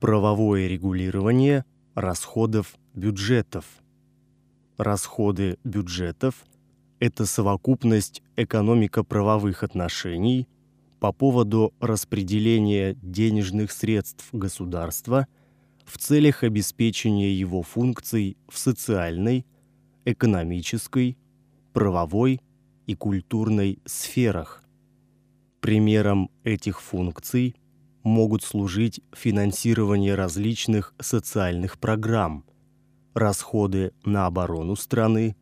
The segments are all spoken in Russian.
Правовое регулирование расходов бюджетов. Расходы бюджетов – это совокупность экономико-правовых отношений по поводу распределения денежных средств государства в целях обеспечения его функций в социальной, экономической, правовой и культурной сферах. Примером этих функций могут служить финансирование различных социальных программ, расходы на оборону страны,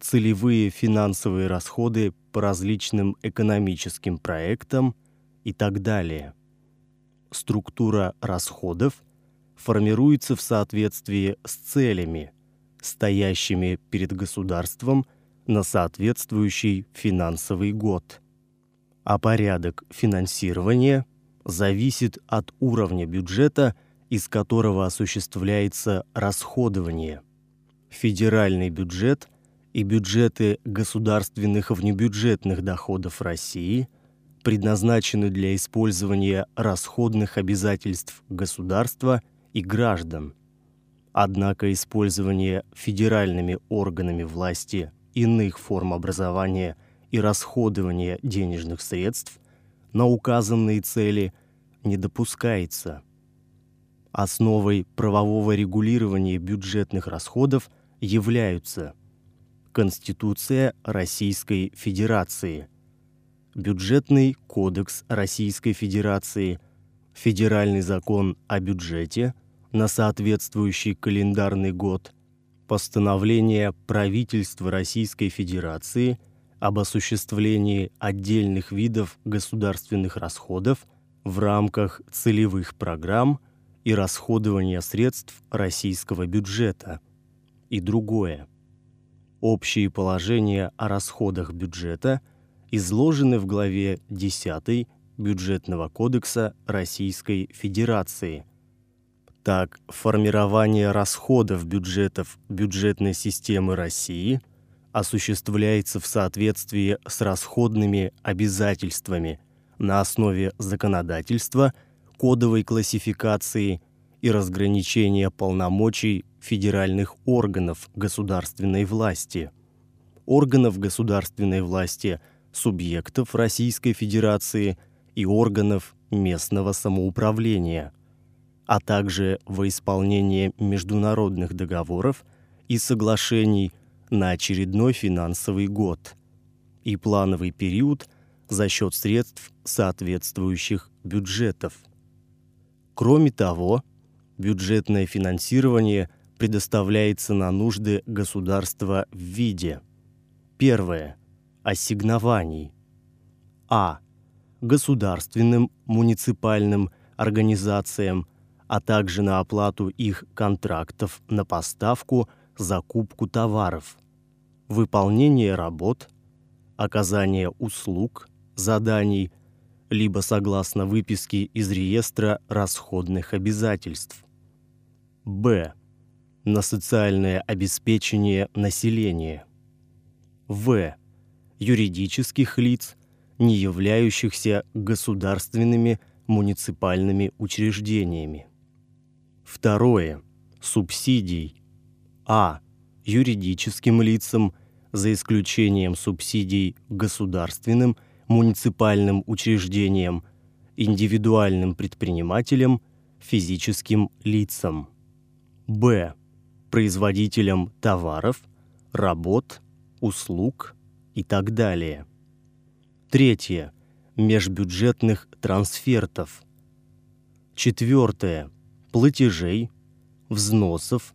целевые финансовые расходы по различным экономическим проектам и так далее. Структура расходов формируется в соответствии с целями, стоящими перед государством на соответствующий финансовый год. А порядок финансирования зависит от уровня бюджета, из которого осуществляется расходование. Федеральный бюджет и бюджеты государственных внебюджетных доходов России предназначены для использования расходных обязательств государства и граждан. Однако использование федеральными органами власти иных форм образования и расходования денежных средств на указанные цели не допускается. Основой правового регулирования бюджетных расходов являются Конституция Российской Федерации, Бюджетный кодекс Российской Федерации, Федеральный закон о бюджете на соответствующий календарный год, постановление правительства Российской Федерации – об осуществлении отдельных видов государственных расходов в рамках целевых программ и расходования средств российского бюджета и другое. Общие положения о расходах бюджета изложены в главе 10 Бюджетного кодекса Российской Федерации. Так, формирование расходов бюджетов бюджетной системы России – осуществляется в соответствии с расходными обязательствами на основе законодательства, кодовой классификации и разграничения полномочий федеральных органов государственной власти, органов государственной власти субъектов Российской Федерации и органов местного самоуправления, а также во исполнение международных договоров и соглашений – на очередной финансовый год и плановый период за счет средств соответствующих бюджетов. Кроме того, бюджетное финансирование предоставляется на нужды государства в виде первое ассигнований а государственным муниципальным организациям, а также на оплату их контрактов на поставку – закупку товаров, выполнение работ, оказание услуг, заданий, либо согласно выписке из реестра расходных обязательств. Б. На социальное обеспечение населения. В. Юридических лиц, не являющихся государственными муниципальными учреждениями. Второе. Субсидий а. Юридическим лицам, за исключением субсидий государственным, муниципальным учреждениям, индивидуальным предпринимателям, физическим лицам. Б. Производителям товаров, работ, услуг и так далее. Третье. Межбюджетных трансфертов. Четвертое. Платежей, взносов,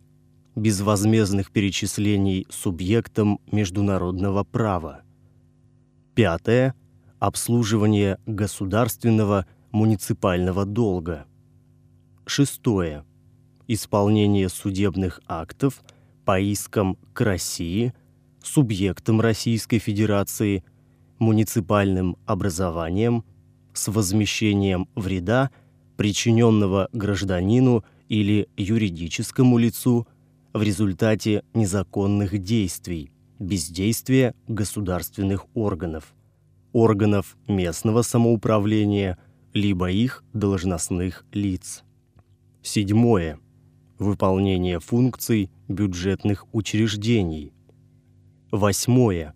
безвозмездных перечислений субъектам международного права. Пятое обслуживание государственного муниципального долга. Шестое исполнение судебных актов по искам к России, субъектам Российской Федерации, муниципальным образованием с возмещением вреда, причиненного гражданину или юридическому лицу в результате незаконных действий, бездействия государственных органов, органов местного самоуправления, либо их должностных лиц. Седьмое. Выполнение функций бюджетных учреждений. Восьмое.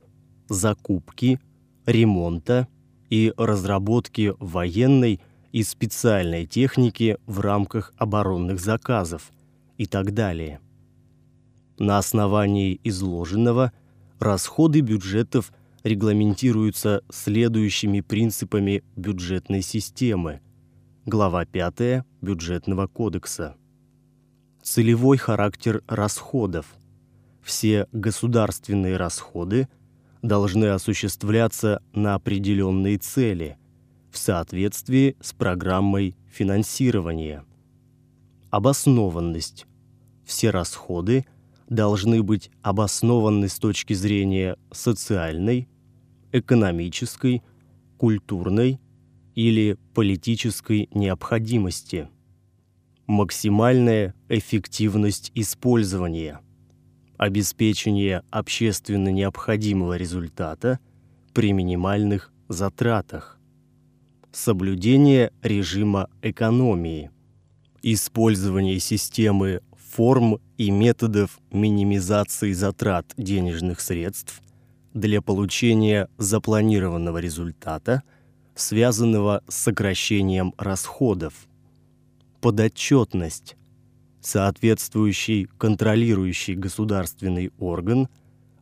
Закупки, ремонта и разработки военной и специальной техники в рамках оборонных заказов и так далее. На основании изложенного расходы бюджетов регламентируются следующими принципами бюджетной системы. Глава 5 Бюджетного кодекса. Целевой характер расходов. Все государственные расходы должны осуществляться на определенные цели в соответствии с программой финансирования. Обоснованность. Все расходы должны быть обоснованы с точки зрения социальной, экономической, культурной или политической необходимости. Максимальная эффективность использования. Обеспечение общественно необходимого результата при минимальных затратах. Соблюдение режима экономии. Использование системы форм и методов минимизации затрат денежных средств для получения запланированного результата, связанного с сокращением расходов. Подотчетность. Соответствующий контролирующий государственный орган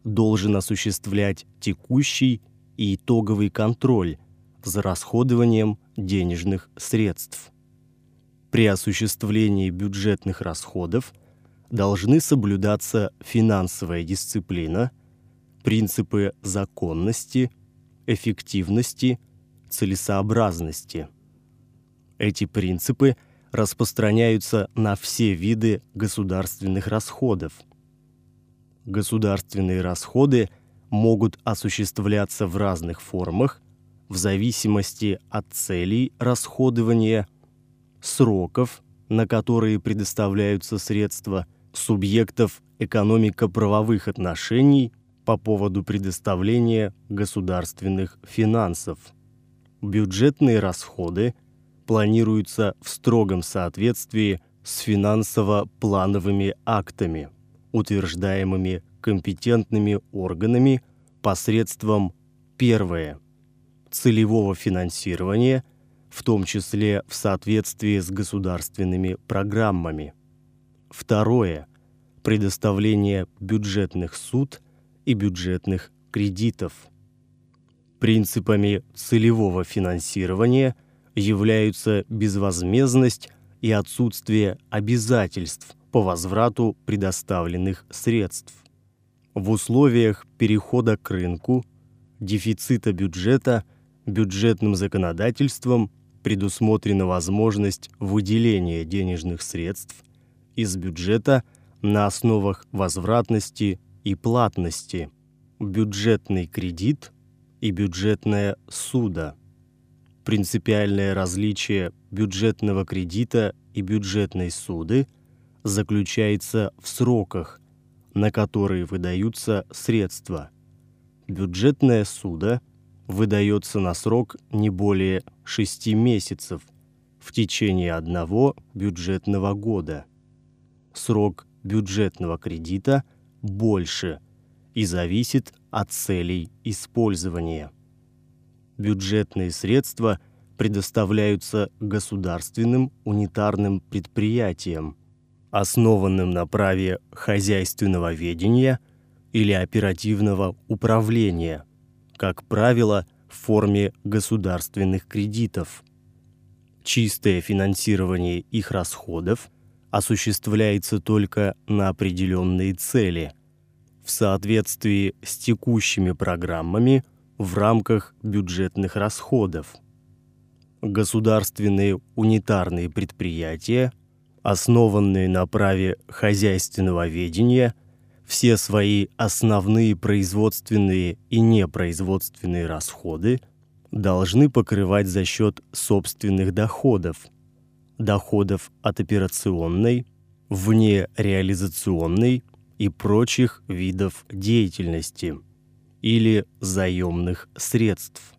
должен осуществлять текущий и итоговый контроль за расходованием денежных средств. При осуществлении бюджетных расходов должны соблюдаться финансовая дисциплина, принципы законности, эффективности, целесообразности. Эти принципы распространяются на все виды государственных расходов. Государственные расходы могут осуществляться в разных формах в зависимости от целей расходования, сроков, на которые предоставляются средства – субъектов экономико-правовых отношений по поводу предоставления государственных финансов. Бюджетные расходы планируются в строгом соответствии с финансово-плановыми актами, утверждаемыми компетентными органами посредством первое целевого финансирования, в том числе в соответствии с государственными программами. Второе предоставление бюджетных суд и бюджетных кредитов. Принципами целевого финансирования являются безвозмездность и отсутствие обязательств по возврату предоставленных средств. В условиях перехода к рынку, дефицита бюджета, бюджетным законодательством предусмотрена возможность выделения денежных средств – из бюджета на основах возвратности и платности, бюджетный кредит и бюджетная суда. Принципиальное различие бюджетного кредита и бюджетной суды заключается в сроках, на которые выдаются средства. Бюджетная суда выдается на срок не более 6 месяцев в течение одного бюджетного года – срок бюджетного кредита больше и зависит от целей использования. Бюджетные средства предоставляются государственным унитарным предприятиям, основанным на праве хозяйственного ведения или оперативного управления, как правило, в форме государственных кредитов. Чистое финансирование их расходов – осуществляется только на определенные цели в соответствии с текущими программами в рамках бюджетных расходов. Государственные унитарные предприятия, основанные на праве хозяйственного ведения, все свои основные производственные и непроизводственные расходы должны покрывать за счет собственных доходов – доходов от операционной, вне реализационной и прочих видов деятельности или заемных средств.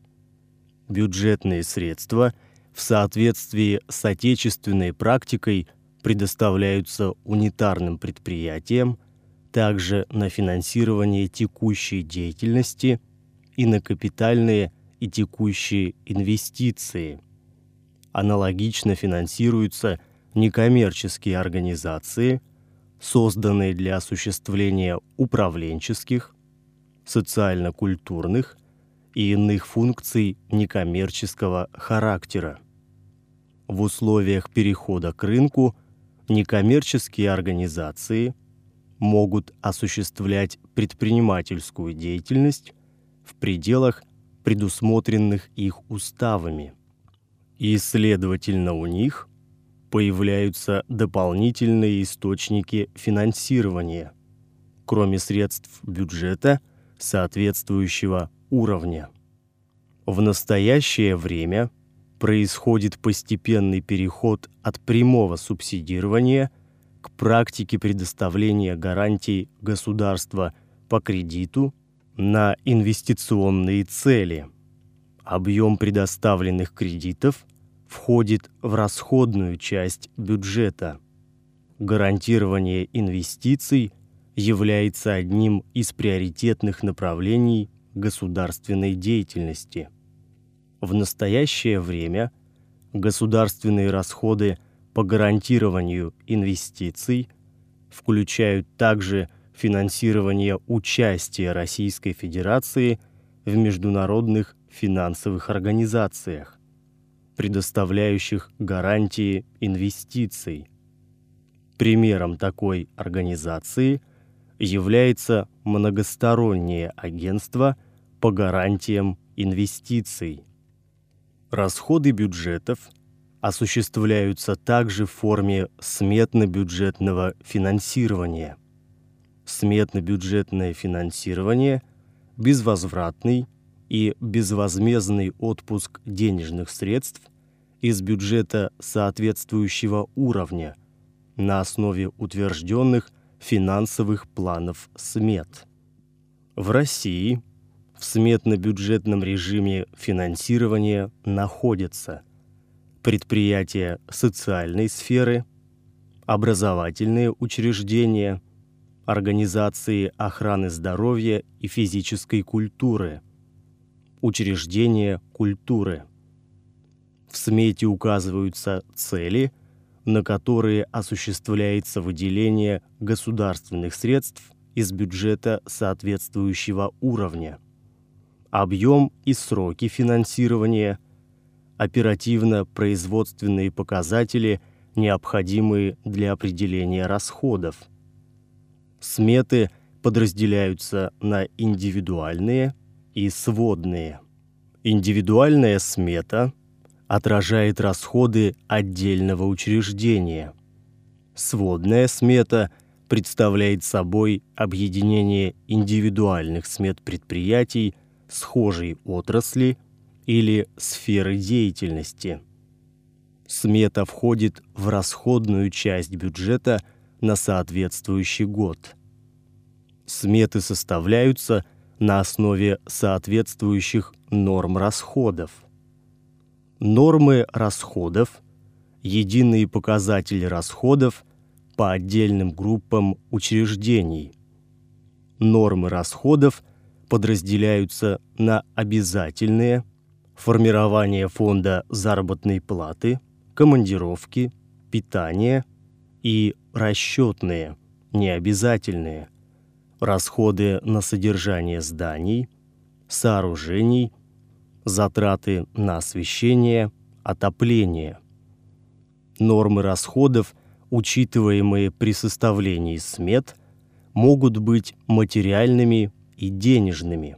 Бюджетные средства в соответствии с отечественной практикой предоставляются унитарным предприятиям также на финансирование текущей деятельности и на капитальные и текущие инвестиции. Аналогично финансируются некоммерческие организации, созданные для осуществления управленческих, социально-культурных и иных функций некоммерческого характера. В условиях перехода к рынку некоммерческие организации могут осуществлять предпринимательскую деятельность в пределах, предусмотренных их уставами. И, следовательно, у них появляются дополнительные источники финансирования, кроме средств бюджета соответствующего уровня. В настоящее время происходит постепенный переход от прямого субсидирования к практике предоставления гарантий государства по кредиту на инвестиционные цели. Объем предоставленных кредитов входит в расходную часть бюджета. Гарантирование инвестиций является одним из приоритетных направлений государственной деятельности. В настоящее время государственные расходы по гарантированию инвестиций включают также финансирование участия Российской Федерации в международных финансовых организациях, предоставляющих гарантии инвестиций. Примером такой организации – является многостороннее агентство по гарантиям инвестиций. Расходы бюджетов осуществляются также в форме сметно-бюджетного финансирования. Сметно-бюджетное финансирование – безвозвратный и безвозмездный отпуск денежных средств из бюджета соответствующего уровня на основе утвержденных – финансовых планов смет. В России в сметно-бюджетном режиме финансирования находятся предприятия социальной сферы, образовательные учреждения, организации охраны здоровья и физической культуры, учреждения культуры. В смете указываются цели – на которые осуществляется выделение государственных средств из бюджета соответствующего уровня, объем и сроки финансирования, оперативно-производственные показатели, необходимые для определения расходов. Сметы подразделяются на индивидуальные и сводные. Индивидуальная смета – отражает расходы отдельного учреждения. Сводная смета представляет собой объединение индивидуальных смет предприятий схожей отрасли или сферы деятельности. Смета входит в расходную часть бюджета на соответствующий год. Сметы составляются на основе соответствующих норм расходов нормы расходов, единые показатели расходов по отдельным группам учреждений. Нормы расходов подразделяются на обязательные, формирование фонда заработной платы, командировки, питание и расчетные, необязательные, расходы на содержание зданий, сооружений – затраты на освещение, отопление. Нормы расходов, учитываемые при составлении смет, могут быть материальными и денежными.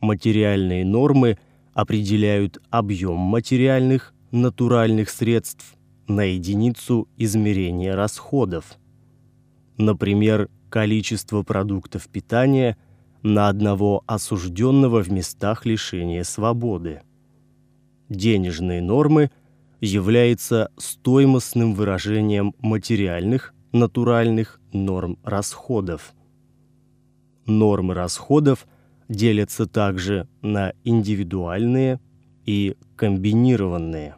Материальные нормы определяют объем материальных, натуральных средств на единицу измерения расходов. Например, количество продуктов питания – на одного осужденного в местах лишения свободы. Денежные нормы являются стоимостным выражением материальных, натуральных норм расходов. Нормы расходов делятся также на индивидуальные и комбинированные.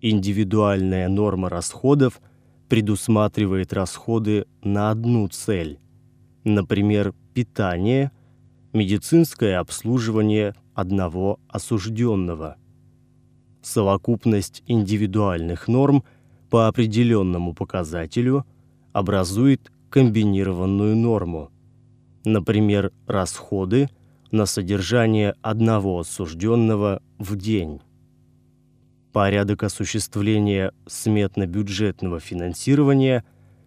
Индивидуальная норма расходов предусматривает расходы на одну цель, например, питание, медицинское обслуживание одного осужденного. Совокупность индивидуальных норм по определенному показателю образует комбинированную норму. Например, расходы на содержание одного осужденного в день. Порядок осуществления сметно-бюджетного финансирования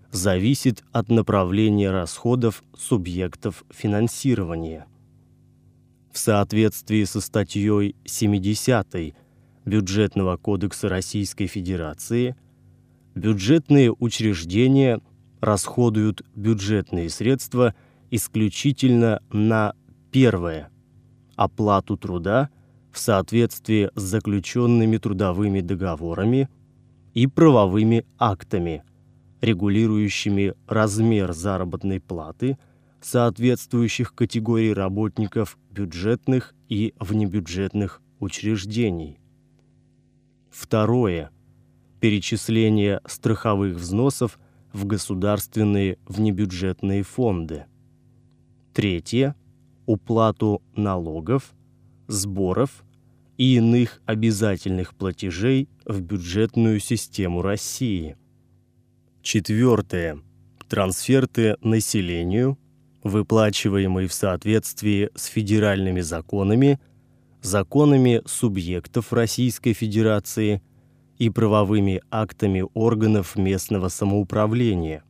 зависит от направления расходов субъектов финансирования. В соответствии со статьей 70 Бюджетного кодекса Российской Федерации бюджетные учреждения расходуют бюджетные средства исключительно на первое оплату труда – в соответствии с заключенными трудовыми договорами и правовыми актами, регулирующими размер заработной платы соответствующих категорий работников бюджетных и внебюджетных учреждений. Второе. Перечисление страховых взносов в государственные внебюджетные фонды. Третье. Уплату налогов – сборов и иных обязательных платежей в бюджетную систему России. Четвертое. Трансферты населению, выплачиваемые в соответствии с федеральными законами, законами субъектов Российской Федерации и правовыми актами органов местного самоуправления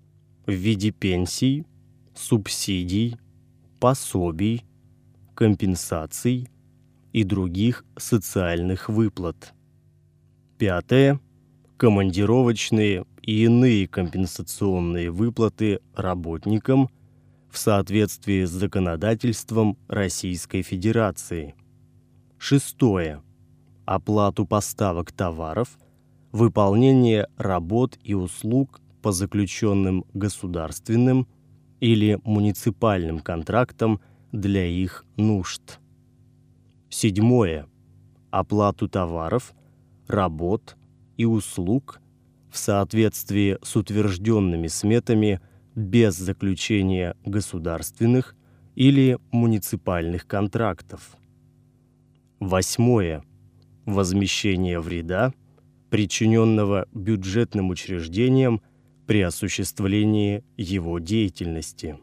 в виде пенсий, субсидий, пособий, компенсаций, и других социальных выплат. Пятое. Командировочные и иные компенсационные выплаты работникам в соответствии с законодательством Российской Федерации. Шестое. Оплату поставок товаров, выполнение работ и услуг по заключенным государственным или муниципальным контрактам для их нужд. Седьмое. Оплату товаров, работ и услуг в соответствии с утвержденными сметами без заключения государственных или муниципальных контрактов. Восьмое. Возмещение вреда, причиненного бюджетным учреждениям при осуществлении его деятельности.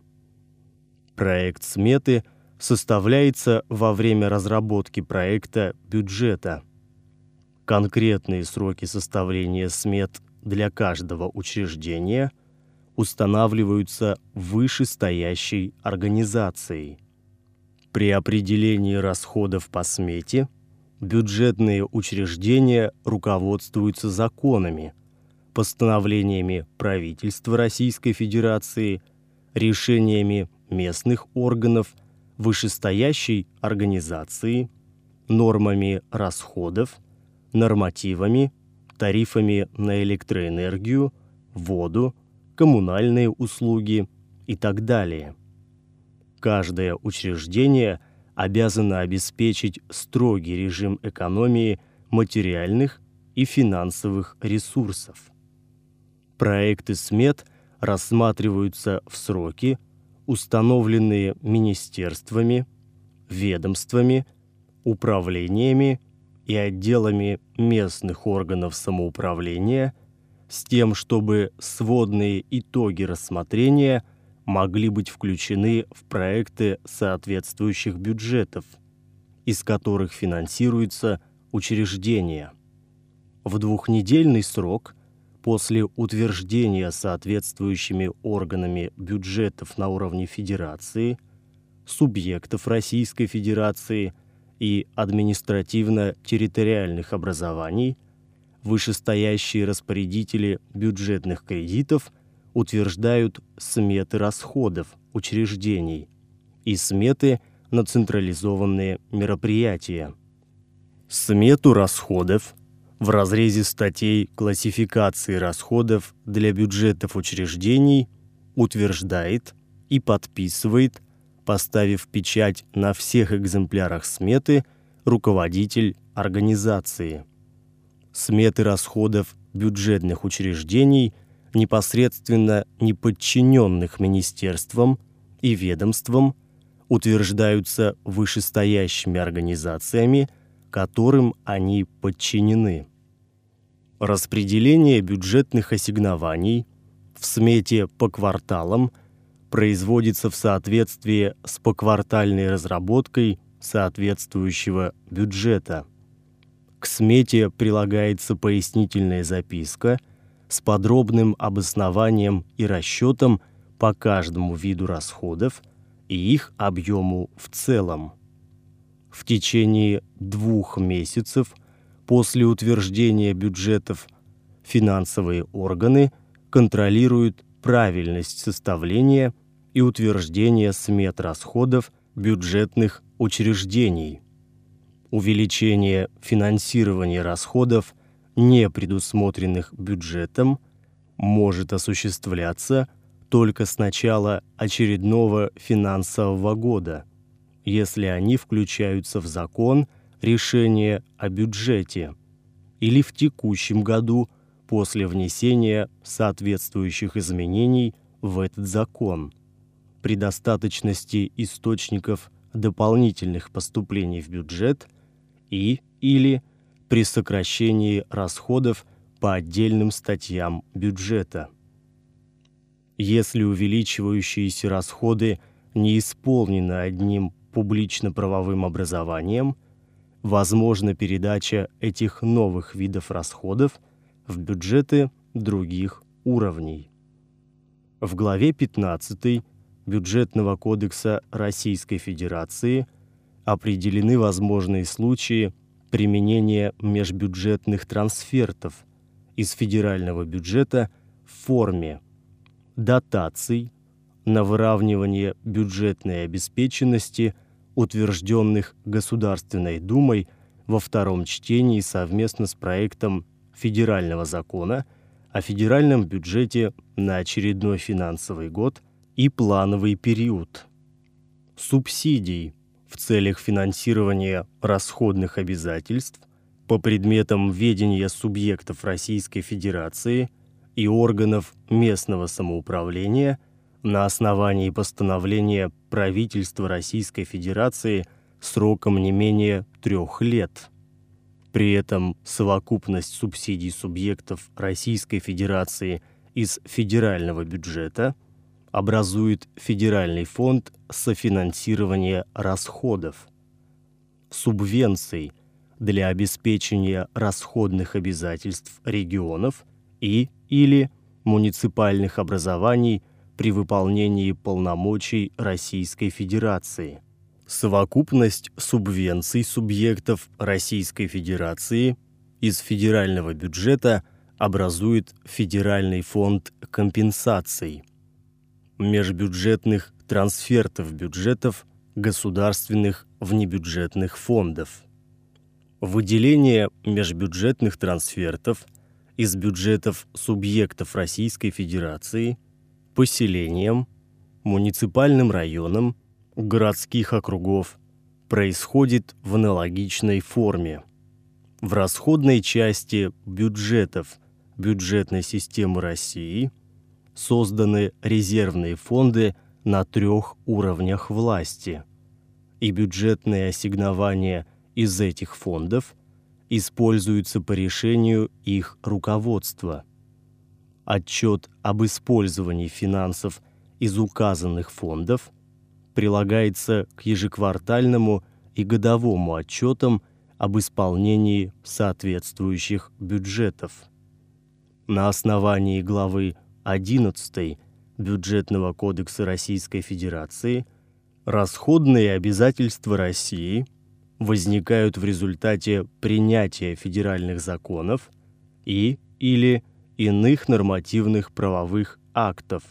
Проект сметы – составляется во время разработки проекта бюджета. Конкретные сроки составления смет для каждого учреждения устанавливаются вышестоящей организацией. При определении расходов по смете бюджетные учреждения руководствуются законами, постановлениями правительства Российской Федерации, решениями местных органов – вышестоящей организации, нормами расходов, нормативами, тарифами на электроэнергию, воду, коммунальные услуги и так далее. Каждое учреждение обязано обеспечить строгий режим экономии материальных и финансовых ресурсов. Проекты смет рассматриваются в сроки, установленные министерствами, ведомствами, управлениями и отделами местных органов самоуправления с тем, чтобы сводные итоги рассмотрения могли быть включены в проекты соответствующих бюджетов, из которых финансируется учреждение. В двухнедельный срок – после утверждения соответствующими органами бюджетов на уровне Федерации, субъектов Российской Федерации и административно-территориальных образований, вышестоящие распорядители бюджетных кредитов утверждают сметы расходов учреждений и сметы на централизованные мероприятия. Смету расходов в разрезе статей классификации расходов для бюджетов учреждений утверждает и подписывает, поставив печать на всех экземплярах сметы, руководитель организации. Сметы расходов бюджетных учреждений непосредственно не подчиненных министерствам и ведомствам, утверждаются вышестоящими организациями, которым они подчинены. Распределение бюджетных ассигнований в смете по кварталам производится в соответствии с поквартальной разработкой соответствующего бюджета. К смете прилагается пояснительная записка с подробным обоснованием и расчетом по каждому виду расходов и их объему в целом. В течение двух месяцев после утверждения бюджетов финансовые органы контролируют правильность составления и утверждения смет расходов бюджетных учреждений. Увеличение финансирования расходов, не предусмотренных бюджетом, может осуществляться только с начала очередного финансового года, если они включаются в закон решения о бюджете или в текущем году после внесения соответствующих изменений в этот закон при достаточности источников дополнительных поступлений в бюджет и или при сокращении расходов по отдельным статьям бюджета. Если увеличивающиеся расходы не исполнены одним публично-правовым образованием, возможна передача этих новых видов расходов в бюджеты других уровней. В главе 15 Бюджетного кодекса Российской Федерации определены возможные случаи применения межбюджетных трансфертов из федерального бюджета в форме дотаций на выравнивание бюджетной обеспеченности утвержденных Государственной Думой во втором чтении совместно с проектом федерального закона о федеральном бюджете на очередной финансовый год – и плановый период. Субсидий в целях финансирования расходных обязательств по предметам ведения субъектов Российской Федерации и органов местного самоуправления на основании постановления правительства Российской Федерации сроком не менее трех лет. При этом совокупность субсидий субъектов Российской Федерации из федерального бюджета – образует Федеральный фонд софинансирования расходов, субвенций для обеспечения расходных обязательств регионов и или муниципальных образований при выполнении полномочий Российской Федерации. Совокупность субвенций субъектов Российской Федерации из федерального бюджета образует Федеральный фонд компенсаций – межбюджетных трансфертов бюджетов государственных внебюджетных фондов. Выделение межбюджетных трансфертов из бюджетов субъектов Российской Федерации поселениям, муниципальным районам, городских округов происходит в аналогичной форме. В расходной части бюджетов бюджетной системы России – созданы резервные фонды на трех уровнях власти, и бюджетные ассигнования из этих фондов используются по решению их руководства. Отчет об использовании финансов из указанных фондов прилагается к ежеквартальному и годовому отчетам об исполнении соответствующих бюджетов. На основании главы 11 Бюджетного кодекса Российской Федерации расходные обязательства России возникают в результате принятия федеральных законов и или иных нормативных правовых актов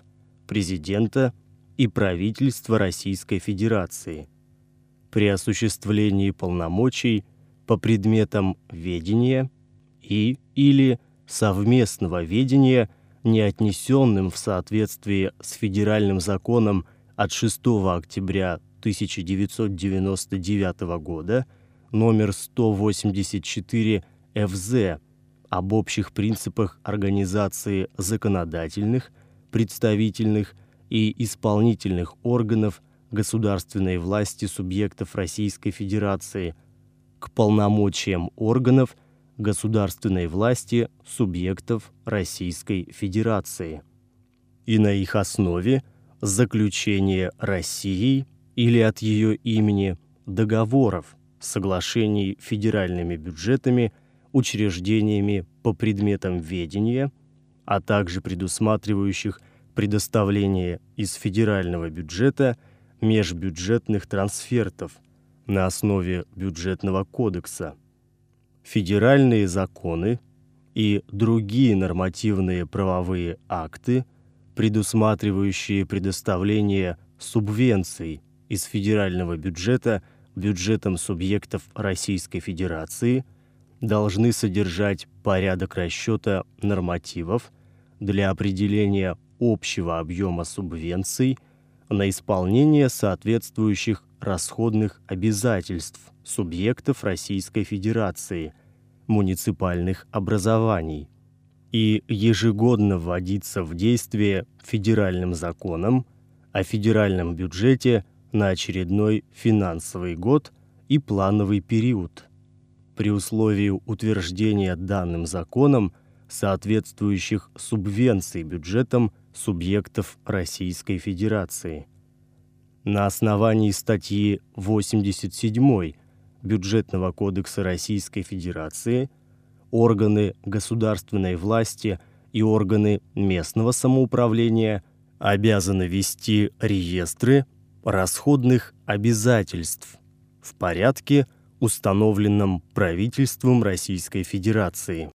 президента и правительства Российской Федерации. При осуществлении полномочий по предметам ведения и или совместного ведения – не отнесенным в соответствии с федеральным законом от 6 октября 1999 года номер 184 ФЗ об общих принципах организации законодательных, представительных и исполнительных органов государственной власти субъектов Российской Федерации к полномочиям органов государственной власти субъектов Российской Федерации. И на их основе заключение Россией или от ее имени договоров, соглашений федеральными бюджетами, учреждениями по предметам ведения, а также предусматривающих предоставление из федерального бюджета межбюджетных трансфертов на основе бюджетного кодекса. Федеральные законы и другие нормативные правовые акты, предусматривающие предоставление субвенций из федерального бюджета бюджетам субъектов Российской Федерации, должны содержать порядок расчета нормативов для определения общего объема субвенций на исполнение соответствующих расходных обязательств субъектов Российской Федерации, муниципальных образований и ежегодно вводиться в действие федеральным законом о федеральном бюджете на очередной финансовый год и плановый период при условии утверждения данным законом соответствующих субвенций бюджетам субъектов Российской Федерации. На основании статьи 87 Бюджетного кодекса Российской Федерации органы государственной власти и органы местного самоуправления обязаны вести реестры расходных обязательств в порядке, установленном правительством Российской Федерации.